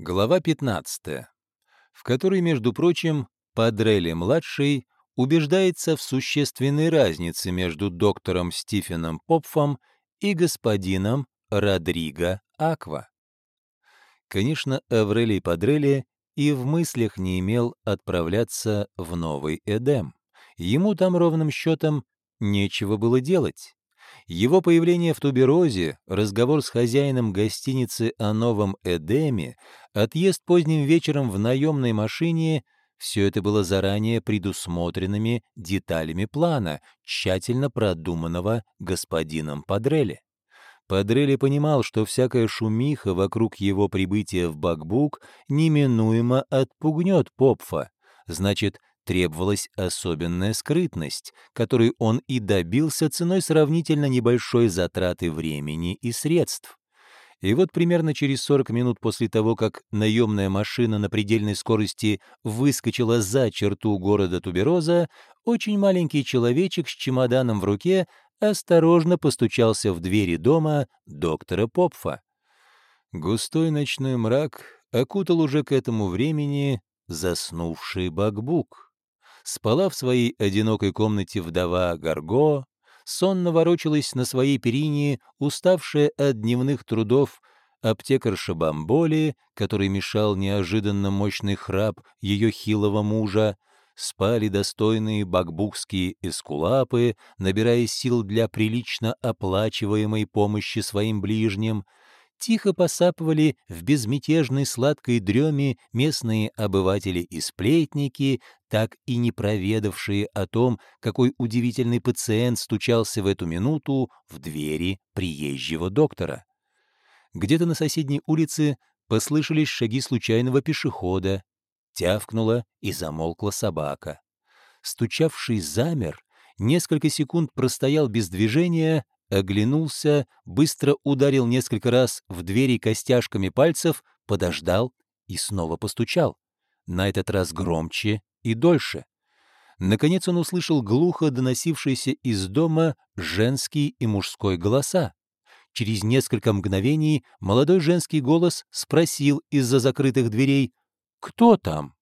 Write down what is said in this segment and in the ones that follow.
Глава 15, в которой, между прочим, Падрелли-младший убеждается в существенной разнице между доктором Стивеном Попфом и господином Родриго Аква. Конечно, Аврелий Падрелли и в мыслях не имел отправляться в Новый Эдем. Ему там ровным счетом нечего было делать. Его появление в Туберозе, разговор с хозяином гостиницы о Новом Эдеме, отъезд поздним вечером в наемной машине — все это было заранее предусмотренными деталями плана, тщательно продуманного господином Падрелли. Падрелли понимал, что всякая шумиха вокруг его прибытия в Бакбук неминуемо отпугнет Попфа. Значит, требовалась особенная скрытность, которой он и добился ценой сравнительно небольшой затраты времени и средств. И вот примерно через 40 минут после того, как наемная машина на предельной скорости выскочила за черту города Тубероза, очень маленький человечек с чемоданом в руке осторожно постучался в двери дома доктора Попфа. Густой ночной мрак окутал уже к этому времени заснувший Бакбук спала в своей одинокой комнате вдова Гарго, сонно ворочалась на своей перине, уставшая от дневных трудов аптекарша Бамболи, который мешал неожиданно мощный храп ее хилого мужа, спали достойные бакбукские эскулапы, набирая сил для прилично оплачиваемой помощи своим ближним — тихо посапывали в безмятежной сладкой дреме местные обыватели и сплетники, так и не проведавшие о том, какой удивительный пациент стучался в эту минуту в двери приезжего доктора. Где-то на соседней улице послышались шаги случайного пешехода, тявкнула и замолкла собака. Стучавший замер, несколько секунд простоял без движения, оглянулся, быстро ударил несколько раз в двери костяшками пальцев, подождал и снова постучал. На этот раз громче и дольше. Наконец он услышал глухо доносившиеся из дома женский и мужской голоса. Через несколько мгновений молодой женский голос спросил из-за закрытых дверей «Кто там?»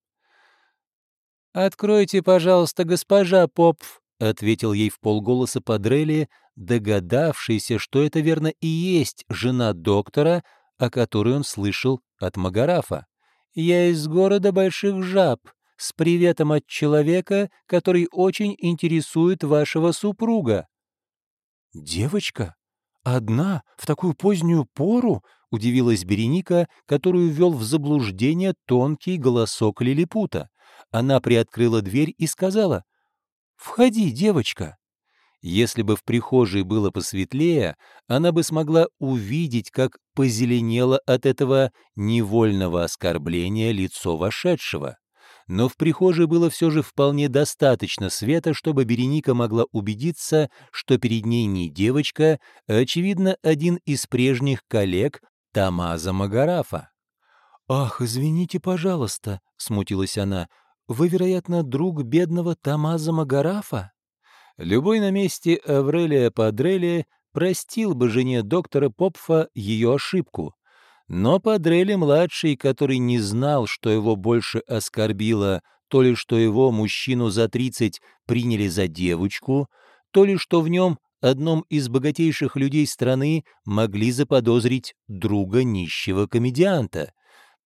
«Откройте, пожалуйста, госпожа Попф», — ответил ей в полголоса Падрелли, догадавшийся, что это верно и есть жена доктора, о которой он слышал от Магарафа. «Я из города Больших Жаб, с приветом от человека, который очень интересует вашего супруга». «Девочка? Одна? В такую позднюю пору?» — удивилась Береника, которую ввел в заблуждение тонкий голосок лилипута. Она приоткрыла дверь и сказала, «Входи, девочка». Если бы в прихожей было посветлее, она бы смогла увидеть, как позеленело от этого невольного оскорбления лицо вошедшего. Но в прихожей было все же вполне достаточно света, чтобы Береника могла убедиться, что перед ней не девочка, а, очевидно, один из прежних коллег Тамаза Магарафа. «Ах, извините, пожалуйста», — смутилась она, — «вы, вероятно, друг бедного Тамаза Магарафа?» Любой на месте Аврелия Падрелли простил бы жене доктора Попфа ее ошибку. Но Падрелли-младший, который не знал, что его больше оскорбило, то ли что его, мужчину за тридцать, приняли за девочку, то ли что в нем, одном из богатейших людей страны, могли заподозрить друга нищего комедианта.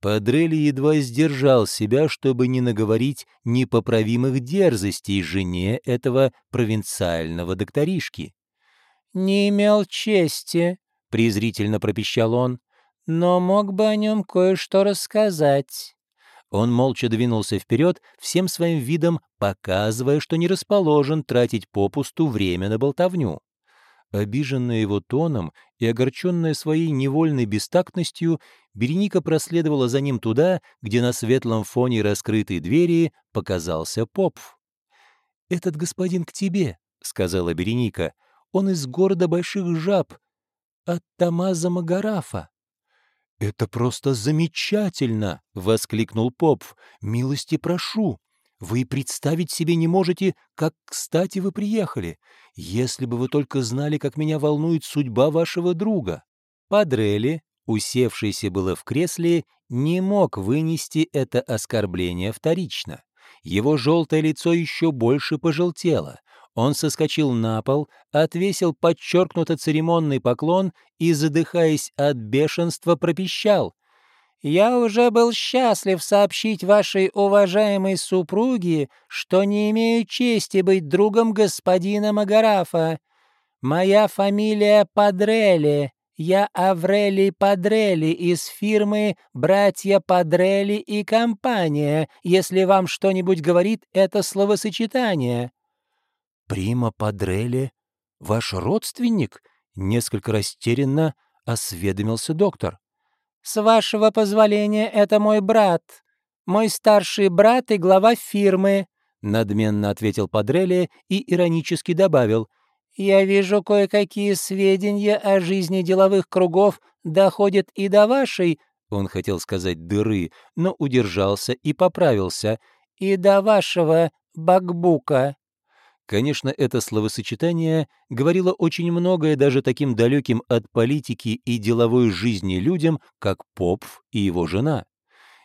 Падрелли едва сдержал себя, чтобы не наговорить непоправимых дерзостей жене этого провинциального докторишки. «Не имел чести», — презрительно пропищал он, — «но мог бы о нем кое-что рассказать». Он молча двинулся вперед, всем своим видом показывая, что не расположен тратить попусту время на болтовню. Обиженная его тоном и огорченная своей невольной бестактностью, Береника проследовала за ним туда, где на светлом фоне раскрытой двери показался Попф. «Этот господин к тебе», — сказала Береника. «Он из города Больших Жаб, от Тамаза Магарафа». «Это просто замечательно!» — воскликнул Попф. «Милости прошу!» Вы представить себе не можете, как кстати вы приехали. Если бы вы только знали, как меня волнует судьба вашего друга. Падрелли, усевшийся было в кресле, не мог вынести это оскорбление вторично. Его желтое лицо еще больше пожелтело. Он соскочил на пол, отвесил подчеркнуто церемонный поклон и, задыхаясь от бешенства, пропищал. «Я уже был счастлив сообщить вашей уважаемой супруге, что не имею чести быть другом господина Магарафа. Моя фамилия Падрелли, я Аврелий Падрелли из фирмы «Братья Падрелли и компания», если вам что-нибудь говорит это словосочетание». «Прима Падрелли? Ваш родственник?» — несколько растерянно осведомился доктор. «С вашего позволения, это мой брат. Мой старший брат и глава фирмы», — надменно ответил Падрелли и иронически добавил. «Я вижу, кое-какие сведения о жизни деловых кругов доходят и до вашей...» Он хотел сказать «дыры», но удержался и поправился. «И до вашего бакбука». Конечно, это словосочетание говорило очень многое даже таким далеким от политики и деловой жизни людям, как Попф и его жена.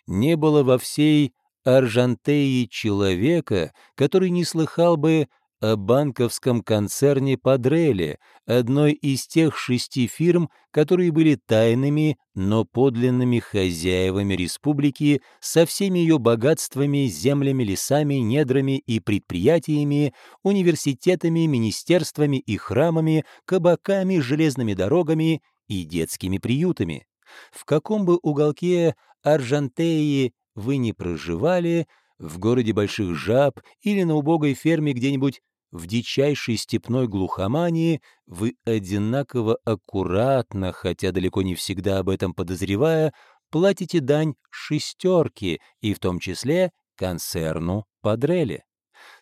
Не было во всей Аржантеи человека, который не слыхал бы о банковском концерне Падреле, одной из тех шести фирм, которые были тайными, но подлинными хозяевами республики со всеми ее богатствами, землями, лесами, недрами и предприятиями, университетами, министерствами и храмами, кабаками, железными дорогами и детскими приютами. В каком бы уголке Аржантеи вы не проживали, в городе больших жаб или на убогой ферме где-нибудь в дичайшей степной глухомании, вы одинаково аккуратно, хотя далеко не всегда об этом подозревая, платите дань шестерки и в том числе концерну Падрелли.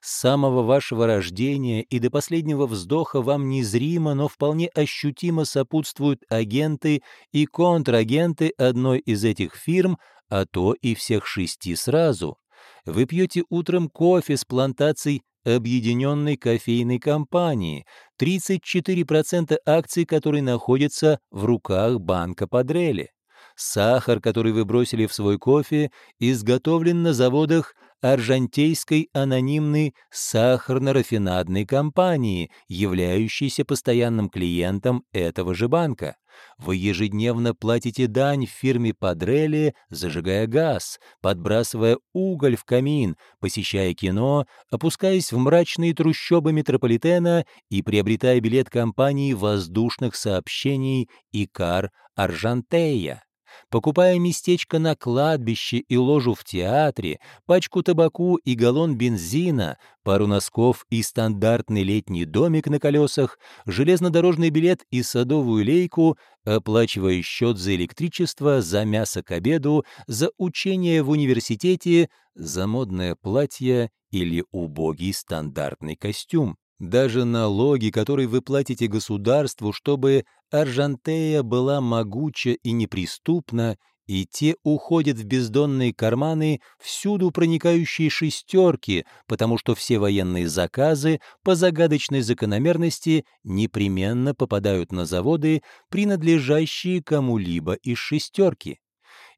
С самого вашего рождения и до последнего вздоха вам незримо, но вполне ощутимо сопутствуют агенты и контрагенты одной из этих фирм, а то и всех шести сразу. Вы пьете утром кофе с плантаций Объединенной кофейной компании, 34% акций которой находятся в руках банка Падрели. Сахар, который вы бросили в свой кофе, изготовлен на заводах Аржантейской анонимной сахарно-рафинадной компании, являющейся постоянным клиентом этого же банка. Вы ежедневно платите дань фирме Падрелли, зажигая газ, подбрасывая уголь в камин, посещая кино, опускаясь в мрачные трущобы метрополитена и приобретая билет компании воздушных сообщений «Икар Аржантея» покупая местечко на кладбище и ложу в театре, пачку табаку и галлон бензина, пару носков и стандартный летний домик на колесах, железнодорожный билет и садовую лейку, оплачивая счет за электричество, за мясо к обеду, за учение в университете, за модное платье или убогий стандартный костюм. Даже налоги, которые вы платите государству, чтобы Аржантея была могуча и неприступна, и те уходят в бездонные карманы всюду проникающие шестерки, потому что все военные заказы по загадочной закономерности непременно попадают на заводы, принадлежащие кому-либо из шестерки.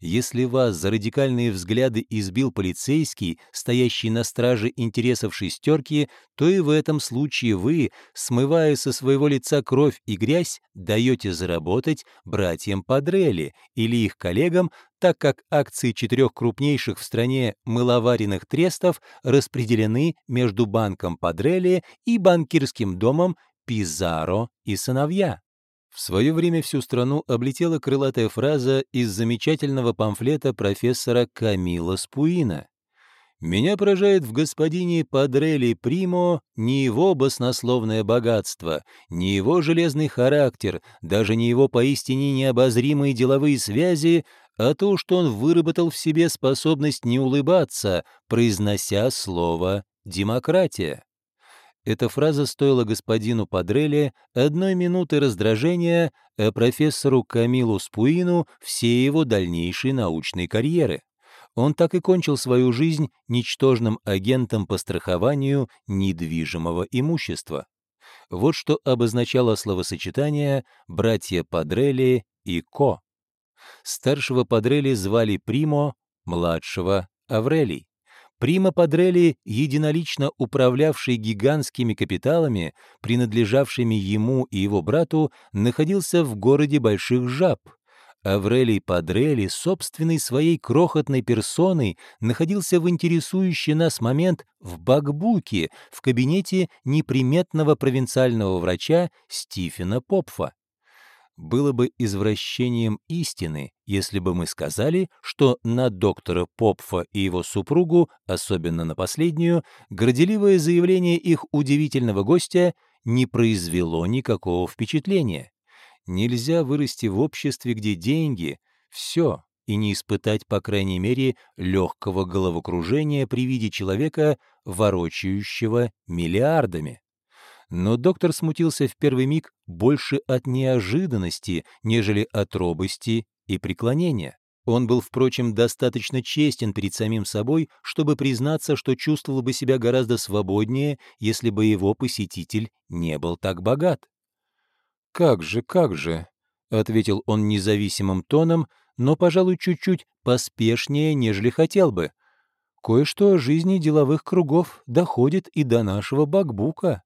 Если вас за радикальные взгляды избил полицейский, стоящий на страже интересов шестерки, то и в этом случае вы, смывая со своего лица кровь и грязь, даете заработать братьям Падрелли или их коллегам, так как акции четырех крупнейших в стране мыловаренных трестов распределены между банком Падрелли и банкирским домом Пизаро и сыновья. В свое время всю страну облетела крылатая фраза из замечательного памфлета профессора Камила Спуина. «Меня поражает в господине Падрелли Примо не его баснословное богатство, не его железный характер, даже не его поистине необозримые деловые связи, а то, что он выработал в себе способность не улыбаться, произнося слово «демократия». Эта фраза стоила господину Падрелли одной минуты раздражения, а профессору Камилу Спуину всей его дальнейшей научной карьеры. Он так и кончил свою жизнь ничтожным агентом по страхованию недвижимого имущества. Вот что обозначало словосочетание «братья Падрелли» и «ко». Старшего Падрелли звали Примо, младшего — Аврелий. Прима Падрелли, единолично управлявший гигантскими капиталами, принадлежавшими ему и его брату, находился в городе Больших Жаб. Аврелий Падрелли собственной своей крохотной персоной находился в интересующий нас момент в Бакбуке, в кабинете неприметного провинциального врача Стивена Попфа было бы извращением истины, если бы мы сказали, что на доктора Попфа и его супругу, особенно на последнюю, горделивое заявление их удивительного гостя не произвело никакого впечатления. Нельзя вырасти в обществе, где деньги — все, и не испытать, по крайней мере, легкого головокружения при виде человека, ворочающего миллиардами. Но доктор смутился в первый миг больше от неожиданности, нежели от робости и преклонения. Он был, впрочем, достаточно честен перед самим собой, чтобы признаться, что чувствовал бы себя гораздо свободнее, если бы его посетитель не был так богат. «Как же, как же», — ответил он независимым тоном, но, пожалуй, чуть-чуть поспешнее, нежели хотел бы. «Кое-что о жизни деловых кругов доходит и до нашего бакбука».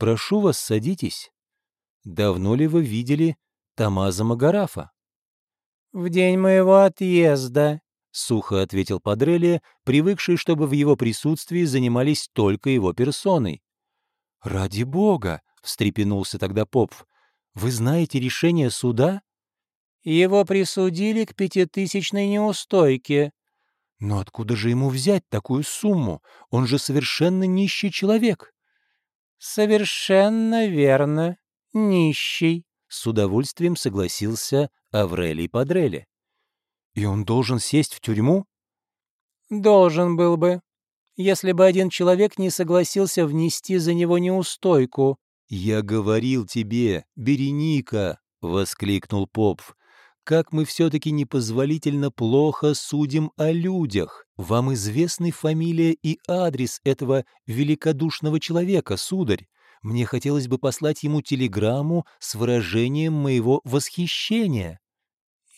Прошу вас, садитесь. Давно ли вы видели Тамаза Магарафа? В день моего отъезда, — сухо ответил Падрелия, привыкший, чтобы в его присутствии занимались только его персоной. «Ради бога!» — встрепенулся тогда Попф. «Вы знаете решение суда?» «Его присудили к пятитысячной неустойке». «Но откуда же ему взять такую сумму? Он же совершенно нищий человек». «Совершенно верно, нищий», — с удовольствием согласился Аврелий Падрелли. «И он должен сесть в тюрьму?» «Должен был бы, если бы один человек не согласился внести за него неустойку». «Я говорил тебе, Береника!» — воскликнул Попф как мы все-таки непозволительно плохо судим о людях. Вам известны фамилия и адрес этого великодушного человека, сударь. Мне хотелось бы послать ему телеграмму с выражением моего восхищения».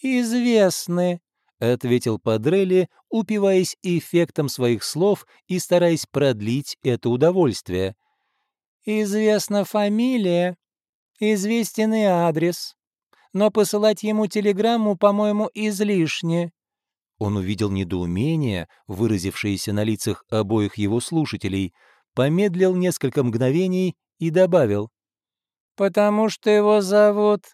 «Известны», — ответил Падрелли, упиваясь эффектом своих слов и стараясь продлить это удовольствие. «Известна фамилия, известен и адрес но посылать ему телеграмму, по-моему, излишне». Он увидел недоумение, выразившееся на лицах обоих его слушателей, помедлил несколько мгновений и добавил. «Потому что его зовут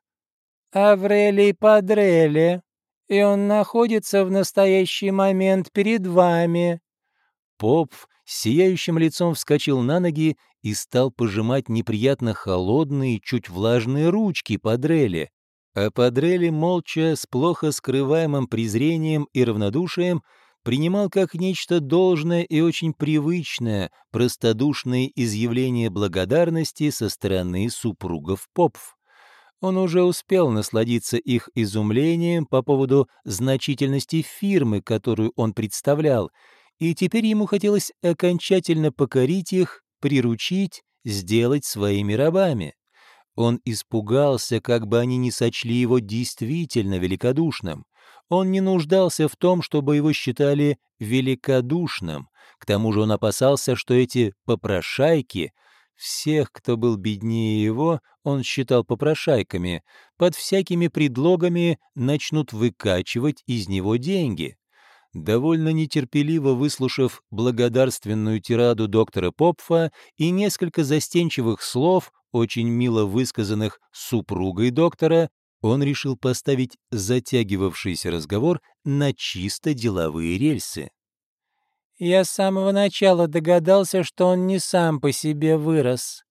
Аврелий Падрелли, и он находится в настоящий момент перед вами». Поп с сияющим лицом вскочил на ноги и стал пожимать неприятно холодные, чуть влажные ручки Падрелли а Падрелли молча, с плохо скрываемым презрением и равнодушием, принимал как нечто должное и очень привычное простодушные изъявления благодарности со стороны супругов Попф. Он уже успел насладиться их изумлением по поводу значительности фирмы, которую он представлял, и теперь ему хотелось окончательно покорить их, приручить, сделать своими рабами. Он испугался, как бы они не сочли его действительно великодушным. Он не нуждался в том, чтобы его считали великодушным. К тому же он опасался, что эти попрошайки, всех, кто был беднее его, он считал попрошайками, под всякими предлогами начнут выкачивать из него деньги. Довольно нетерпеливо выслушав благодарственную тираду доктора Попфа и несколько застенчивых слов, очень мило высказанных супругой доктора, он решил поставить затягивавшийся разговор на чисто деловые рельсы. «Я с самого начала догадался, что он не сам по себе вырос.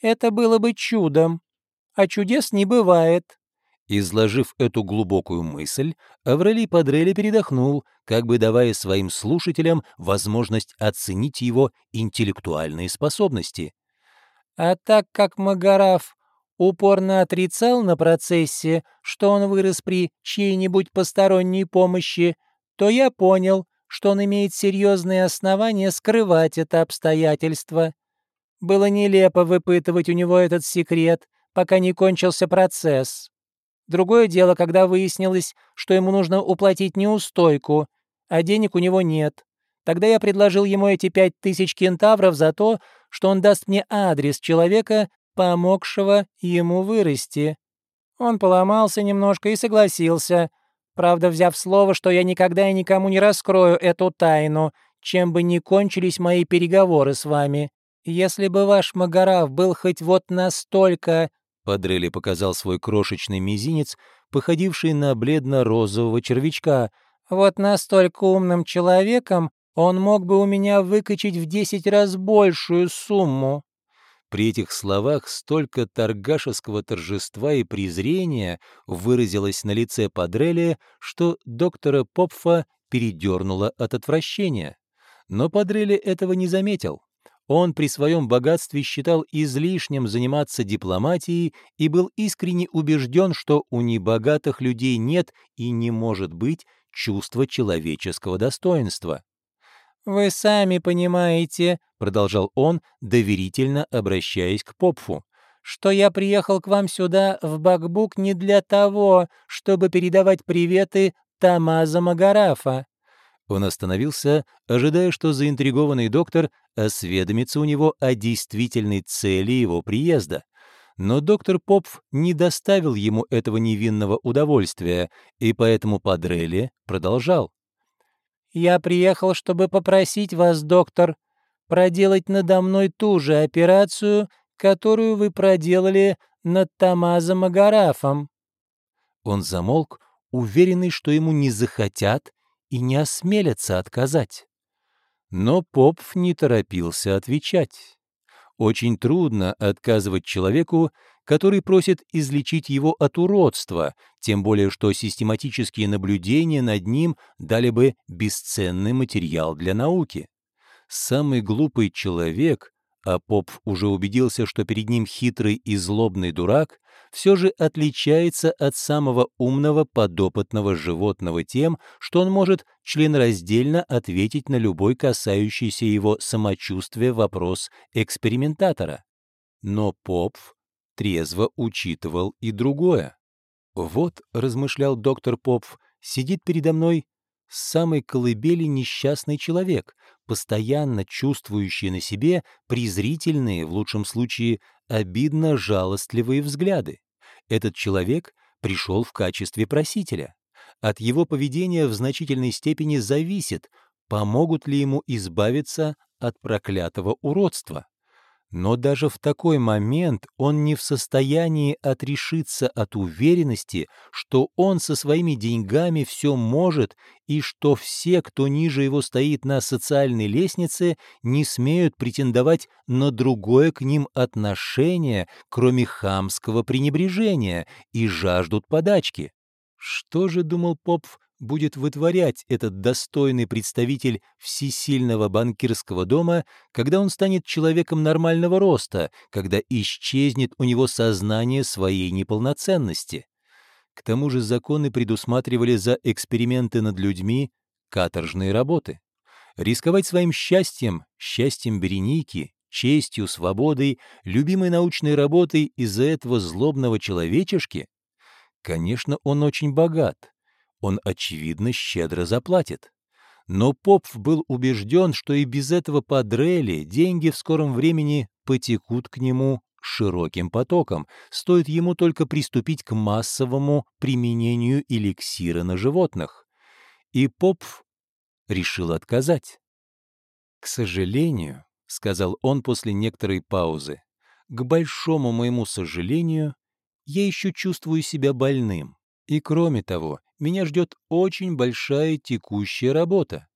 Это было бы чудом, а чудес не бывает». Изложив эту глубокую мысль, Аврелий Падрелли передохнул, как бы давая своим слушателям возможность оценить его интеллектуальные способности. А так как Магараф упорно отрицал на процессе, что он вырос при чьей-нибудь посторонней помощи, то я понял, что он имеет серьезные основания скрывать это обстоятельство. Было нелепо выпытывать у него этот секрет, пока не кончился процесс. Другое дело, когда выяснилось, что ему нужно уплатить неустойку, а денег у него нет. Тогда я предложил ему эти пять тысяч кентавров за то, что он даст мне адрес человека, помогшего ему вырасти. Он поломался немножко и согласился, правда, взяв слово, что я никогда и никому не раскрою эту тайну, чем бы ни кончились мои переговоры с вами. Если бы ваш Магараф был хоть вот настолько Падрелли показал свой крошечный мизинец, походивший на бледно-розового червячка. «Вот настолько умным человеком он мог бы у меня выкачать в десять раз большую сумму». При этих словах столько торгашеского торжества и презрения выразилось на лице Падрелли, что доктора Попфа передернуло от отвращения. Но Падрелли этого не заметил. Он при своем богатстве считал излишним заниматься дипломатией и был искренне убежден, что у небогатых людей нет и не может быть чувства человеческого достоинства. «Вы сами понимаете», — продолжал он, доверительно обращаясь к Попфу, «что я приехал к вам сюда, в Бакбук, не для того, чтобы передавать приветы Тамаза Магарафа. Он остановился, ожидая, что заинтригованный доктор осведомится у него о действительной цели его приезда. Но доктор Попф не доставил ему этого невинного удовольствия, и поэтому Падрелли продолжал. «Я приехал, чтобы попросить вас, доктор, проделать надо мной ту же операцию, которую вы проделали над Тамазом Агарафом». Он замолк, уверенный, что ему не захотят и не осмелятся отказать. Но Попф не торопился отвечать. Очень трудно отказывать человеку, который просит излечить его от уродства, тем более что систематические наблюдения над ним дали бы бесценный материал для науки. Самый глупый человек а поп уже убедился, что перед ним хитрый и злобный дурак, все же отличается от самого умного подопытного животного тем, что он может членраздельно ответить на любой касающийся его самочувствия вопрос экспериментатора. Но поп трезво учитывал и другое. «Вот», — размышлял доктор Попф, — «сидит передо мной с самой колыбели несчастный человек, постоянно чувствующий на себе презрительные, в лучшем случае, обидно-жалостливые взгляды. Этот человек пришел в качестве просителя. От его поведения в значительной степени зависит, помогут ли ему избавиться от проклятого уродства. Но даже в такой момент он не в состоянии отрешиться от уверенности, что он со своими деньгами все может и что все, кто ниже его стоит на социальной лестнице, не смеют претендовать на другое к ним отношение, кроме хамского пренебрежения, и жаждут подачки. Что же, думал Попф, будет вытворять этот достойный представитель всесильного банкирского дома, когда он станет человеком нормального роста, когда исчезнет у него сознание своей неполноценности. К тому же законы предусматривали за эксперименты над людьми каторжные работы. Рисковать своим счастьем, счастьем Береники, честью, свободой, любимой научной работой из-за этого злобного человечешки? Конечно, он очень богат, он, очевидно, щедро заплатит. Но Попф был убежден, что и без этого Падрелли деньги в скором времени потекут к нему широким потоком, стоит ему только приступить к массовому применению эликсира на животных. И Попф решил отказать. «К сожалению», — сказал он после некоторой паузы, «к большому моему сожалению, я еще чувствую себя больным. И кроме того, меня ждет очень большая текущая работа.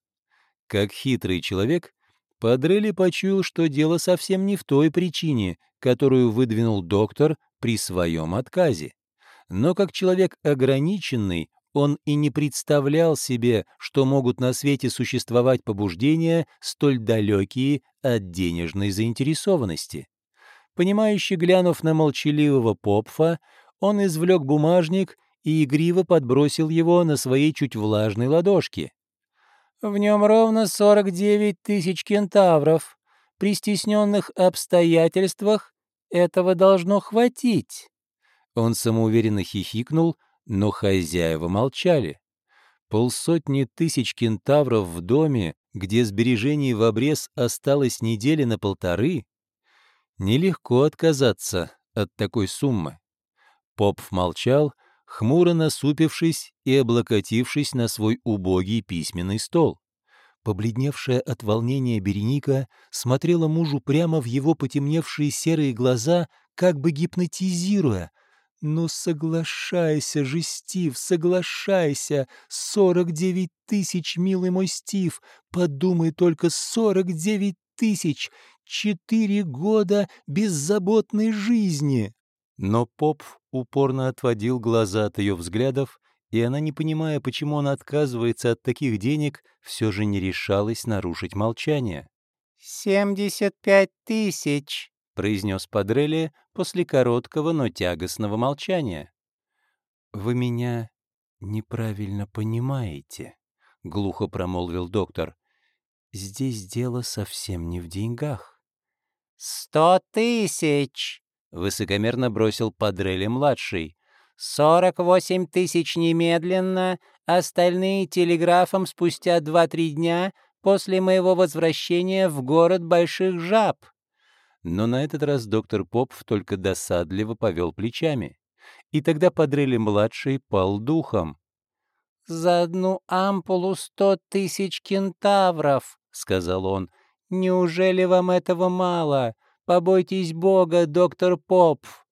Как хитрый человек, Падрелли почуял, что дело совсем не в той причине, которую выдвинул доктор при своем отказе. Но как человек ограниченный, он и не представлял себе, что могут на свете существовать побуждения, столь далекие от денежной заинтересованности. Понимающе глянув на молчаливого Попфа, он извлек бумажник и игриво подбросил его на своей чуть влажной ладошке. «В нем ровно 49 тысяч кентавров. При стесненных обстоятельствах этого должно хватить». Он самоуверенно хихикнул, Но хозяева молчали. Полсотни тысяч кентавров в доме, где сбережений в обрез осталось недели на полторы, нелегко отказаться от такой суммы. Попф молчал, хмуро насупившись и облокотившись на свой убогий письменный стол. Побледневшая от волнения Береника смотрела мужу прямо в его потемневшие серые глаза, как бы гипнотизируя, «Ну соглашайся же, Стив, соглашайся! Сорок девять тысяч, милый мой Стив! Подумай только, сорок девять тысяч! Четыре года беззаботной жизни!» Но поп упорно отводил глаза от ее взглядов, и она, не понимая, почему он отказывается от таких денег, все же не решалась нарушить молчание. «Семьдесят пять тысяч!» — произнес Падрелли после короткого, но тягостного молчания. «Вы меня неправильно понимаете», — глухо промолвил доктор. «Здесь дело совсем не в деньгах». «Сто тысяч!» — высокомерно бросил Падрелли-младший. «Сорок восемь тысяч немедленно, остальные телеграфом спустя два-три дня после моего возвращения в город Больших Жаб». Но на этот раз доктор Попф только досадливо повел плечами. И тогда Падрелли-младший пал духом. «За одну ампулу сто тысяч кентавров», — сказал он. «Неужели вам этого мало? Побойтесь Бога, доктор Попф».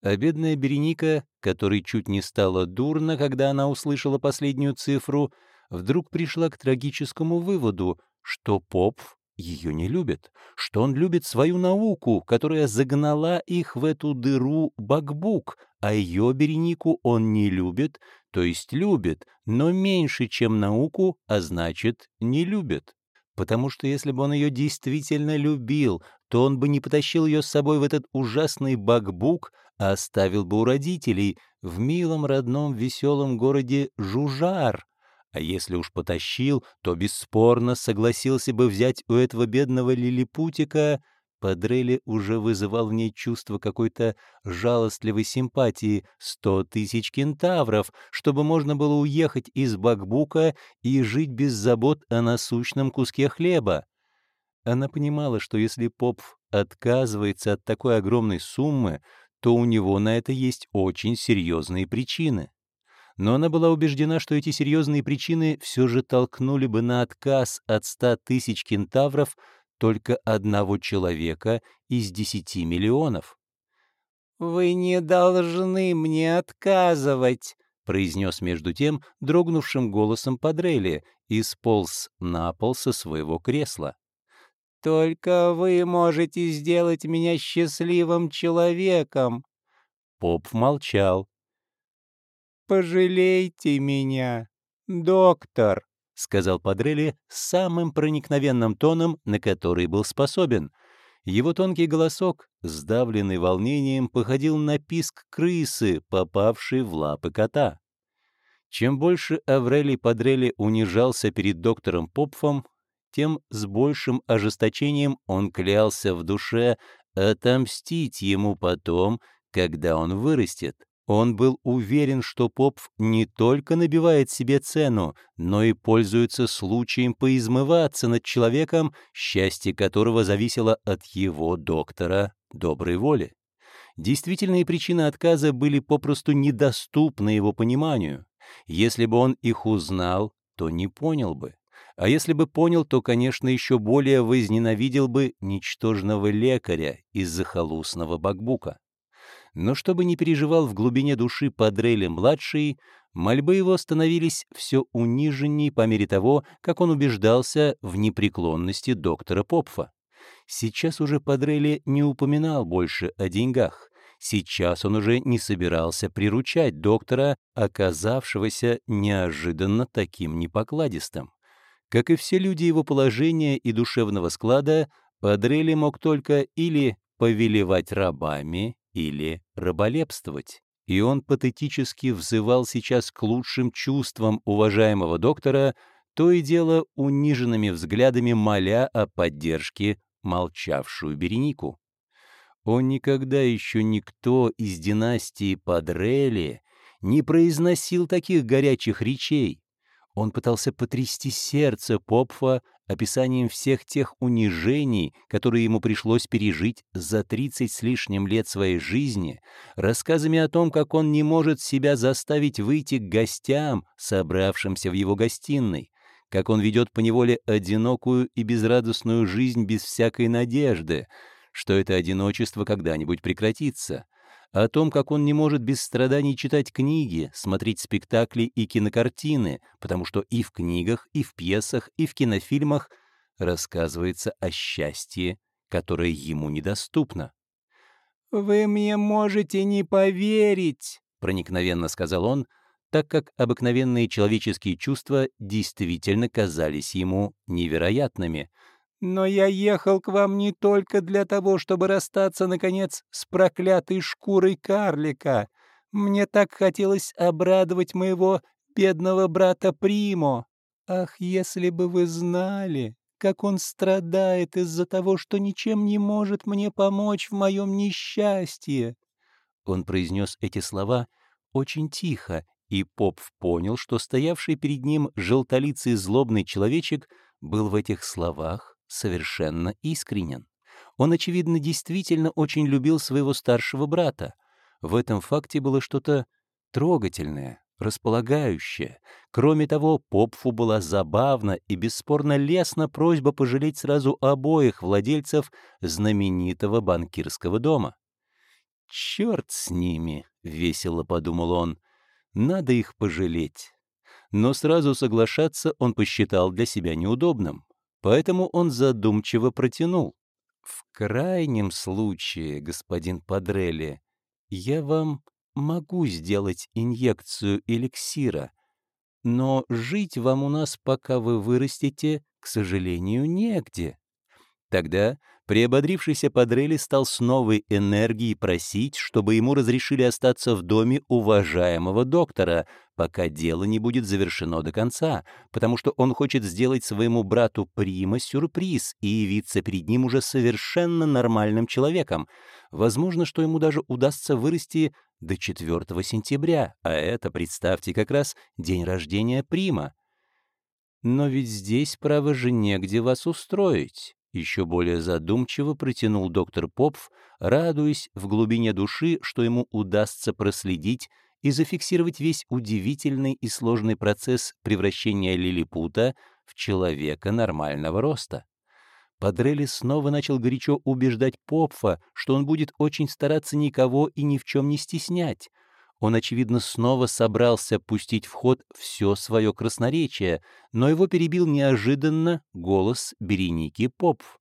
А бедная Береника, которой чуть не стало дурно, когда она услышала последнюю цифру, вдруг пришла к трагическому выводу, что Попф ее не любит, что он любит свою науку, которая загнала их в эту дыру бакбук, а ее Беренику он не любит, то есть любит, но меньше, чем науку, а значит, не любит. Потому что если бы он ее действительно любил, то он бы не потащил ее с собой в этот ужасный бакбук, а оставил бы у родителей в милом родном веселом городе Жужар, а если уж потащил, то бесспорно согласился бы взять у этого бедного лилипутика. Падрелли уже вызывал в ней чувство какой-то жалостливой симпатии сто тысяч кентавров, чтобы можно было уехать из Бакбука и жить без забот о насущном куске хлеба. Она понимала, что если Поп отказывается от такой огромной суммы, то у него на это есть очень серьезные причины но она была убеждена, что эти серьезные причины все же толкнули бы на отказ от ста тысяч кентавров только одного человека из десяти миллионов. «Вы не должны мне отказывать», — произнес между тем дрогнувшим голосом Падрелли и сполз на пол со своего кресла. «Только вы можете сделать меня счастливым человеком». Поп молчал, «Пожалейте меня, доктор», — сказал Падрелли самым проникновенным тоном, на который был способен. Его тонкий голосок, сдавленный волнением, походил на писк крысы, попавшей в лапы кота. Чем больше Аврелий Падрелли унижался перед доктором Попфом, тем с большим ожесточением он клялся в душе отомстить ему потом, когда он вырастет. Он был уверен, что Попф не только набивает себе цену, но и пользуется случаем поизмываться над человеком, счастье которого зависело от его доктора доброй воли. Действительные причины отказа были попросту недоступны его пониманию. Если бы он их узнал, то не понял бы. А если бы понял, то, конечно, еще более возненавидел бы ничтожного лекаря из захолустного бакбука. Но чтобы не переживал в глубине души Падрелли-младший, мольбы его становились все униженней по мере того, как он убеждался в непреклонности доктора Попфа. Сейчас уже Падрелли не упоминал больше о деньгах. Сейчас он уже не собирался приручать доктора, оказавшегося неожиданно таким непокладистым. Как и все люди его положения и душевного склада, Падрелли мог только или повелевать рабами, или раболепствовать. И он патетически взывал сейчас к лучшим чувствам уважаемого доктора, то и дело униженными взглядами моля о поддержке молчавшую Беренику. Он никогда еще никто из династии Падрелли не произносил таких горячих речей. Он пытался потрясти сердце Попфа описанием всех тех унижений, которые ему пришлось пережить за 30 с лишним лет своей жизни, рассказами о том, как он не может себя заставить выйти к гостям, собравшимся в его гостиной, как он ведет поневоле одинокую и безрадостную жизнь без всякой надежды, что это одиночество когда-нибудь прекратится, о том, как он не может без страданий читать книги, смотреть спектакли и кинокартины, потому что и в книгах, и в пьесах, и в кинофильмах рассказывается о счастье, которое ему недоступно. «Вы мне можете не поверить», — проникновенно сказал он, так как обыкновенные человеческие чувства действительно казались ему невероятными — но я ехал к вам не только для того, чтобы расстаться, наконец, с проклятой шкурой карлика. Мне так хотелось обрадовать моего бедного брата Примо. Ах, если бы вы знали, как он страдает из-за того, что ничем не может мне помочь в моем несчастье!» Он произнес эти слова очень тихо, и Поп понял, что стоявший перед ним желтолицый злобный человечек был в этих словах совершенно искренен. Он, очевидно, действительно очень любил своего старшего брата. В этом факте было что-то трогательное, располагающее. Кроме того, Попфу была забавна и бесспорно лестна просьба пожалеть сразу обоих владельцев знаменитого банкирского дома. «Черт с ними!» — весело подумал он. «Надо их пожалеть». Но сразу соглашаться он посчитал для себя неудобным. Поэтому он задумчиво протянул. «В крайнем случае, господин Падрелли, я вам могу сделать инъекцию эликсира, но жить вам у нас, пока вы вырастете, к сожалению, негде». Тогда приободрившийся Падрелли стал с новой энергией просить, чтобы ему разрешили остаться в доме уважаемого доктора, пока дело не будет завершено до конца, потому что он хочет сделать своему брату Прима сюрприз и явиться перед ним уже совершенно нормальным человеком. Возможно, что ему даже удастся вырасти до 4 сентября, а это, представьте, как раз день рождения Прима. Но ведь здесь, право же, негде вас устроить. Еще более задумчиво протянул доктор Попф, радуясь в глубине души, что ему удастся проследить и зафиксировать весь удивительный и сложный процесс превращения лилипута в человека нормального роста. Падрелли снова начал горячо убеждать Попфа, что он будет очень стараться никого и ни в чем не стеснять, он, очевидно, снова собрался пустить в ход все свое красноречие, но его перебил неожиданно голос Береники Попф.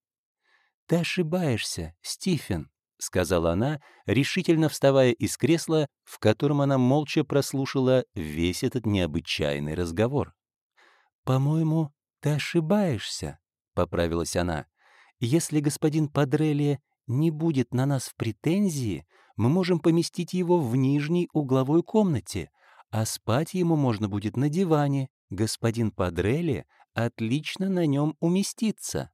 «Ты ошибаешься, Стивен», — сказала она, решительно вставая из кресла, в котором она молча прослушала весь этот необычайный разговор. «По-моему, ты ошибаешься», — поправилась она. «Если господин Падрелли не будет на нас в претензии, мы можем поместить его в нижней угловой комнате, а спать ему можно будет на диване. Господин Падрелли отлично на нем уместится.